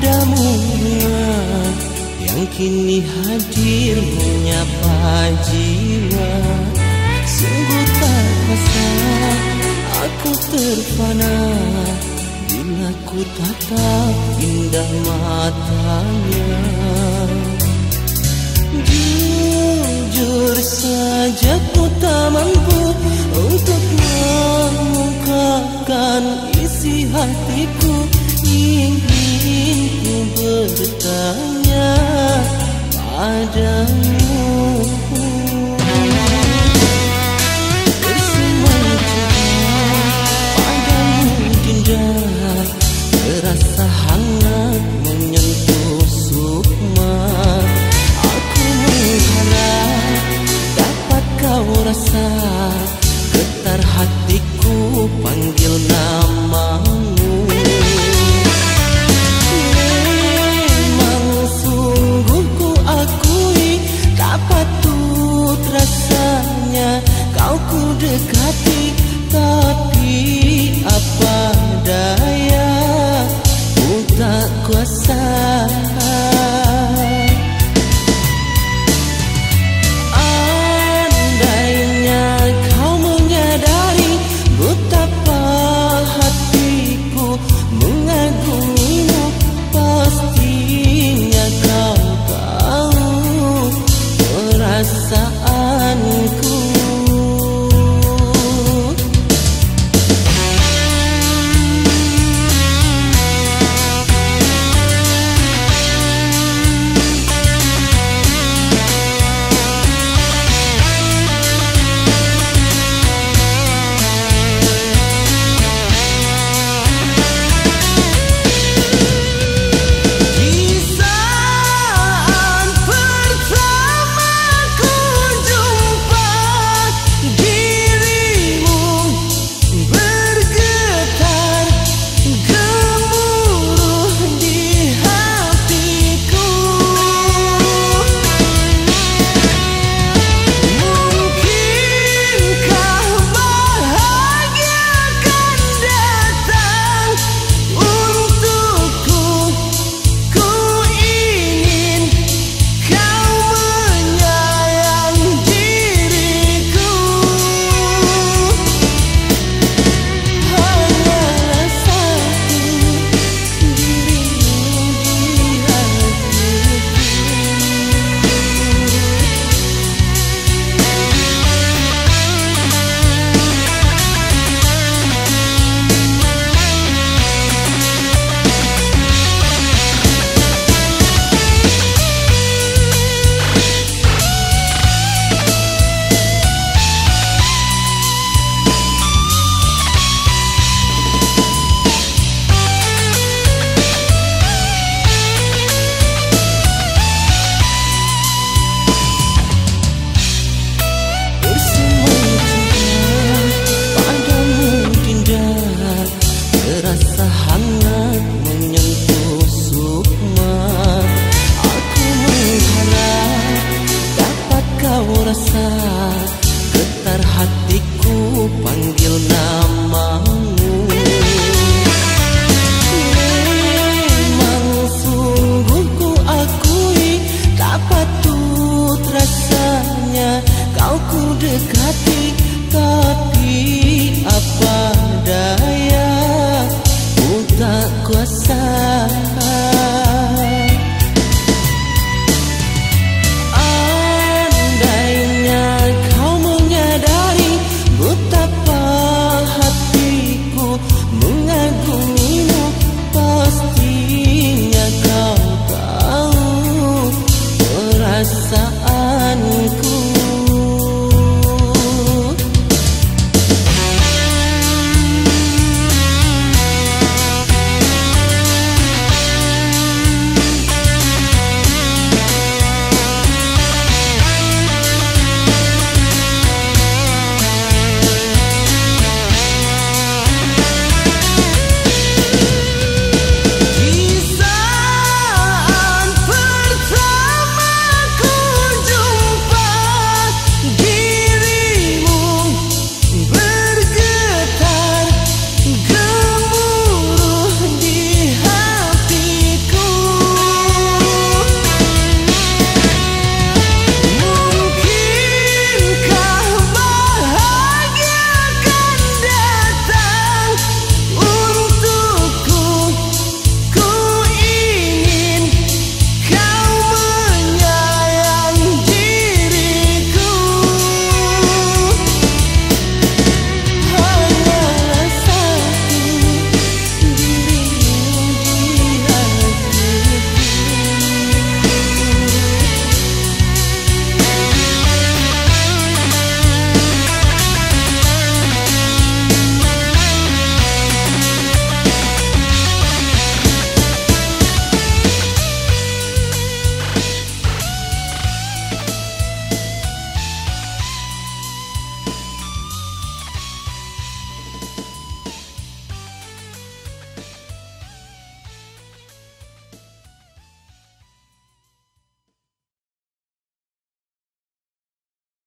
padamu Yang kini hadir menyapa jiwa. Sungguh tak kuasa aku terpana Bila ku tatap indah matanya. Jujur saja ku tak mampu Untuk mengungkapkan isi hatiku bertanya padamu rasa menyentuh sukma. Aku mengharap dapat kau rasa. Getar hatiku panggil namamu. Memang sungguh ku akui Tak patut rasanya. Kau ku dekati.